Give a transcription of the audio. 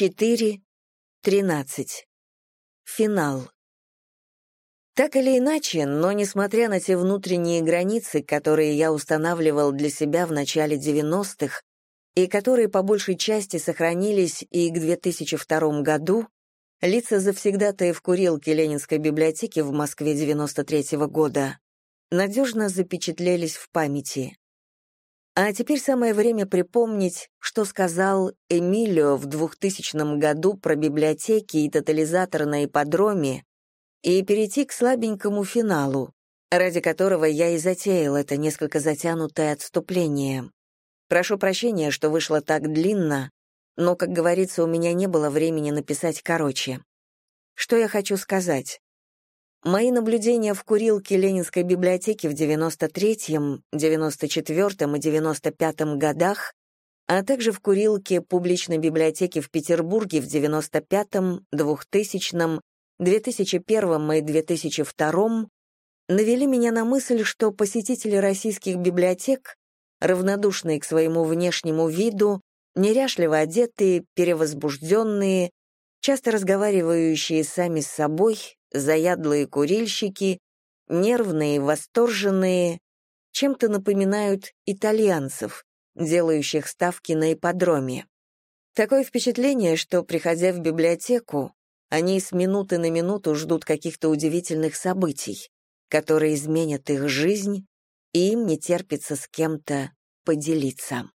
4, 13. Финал. Так или иначе, но несмотря на те внутренние границы, которые я устанавливал для себя в начале 90-х, и которые по большей части сохранились и к 2002 году, лица завсегдатаев курилки Ленинской библиотеки в Москве 93 -го года надежно запечатлелись в памяти. А теперь самое время припомнить, что сказал Эмилио в 2000 году про библиотеки и тотализатор на ипподроме, и перейти к слабенькому финалу, ради которого я и затеял это несколько затянутое отступление. Прошу прощения, что вышло так длинно, но, как говорится, у меня не было времени написать короче. Что я хочу сказать? Мои наблюдения в курилке Ленинской библиотеки в 93-м, 94-м и 95-м годах, а также в курилке публичной библиотеки в Петербурге в 95-м, 2000-м, 2001 и 2002 навели меня на мысль, что посетители российских библиотек, равнодушные к своему внешнему виду, неряшливо одетые, перевозбужденные, часто разговаривающие сами с собой, заядлые курильщики, нервные, восторженные, чем-то напоминают итальянцев, делающих ставки на ипподроме. Такое впечатление, что, приходя в библиотеку, они с минуты на минуту ждут каких-то удивительных событий, которые изменят их жизнь, и им не терпится с кем-то поделиться.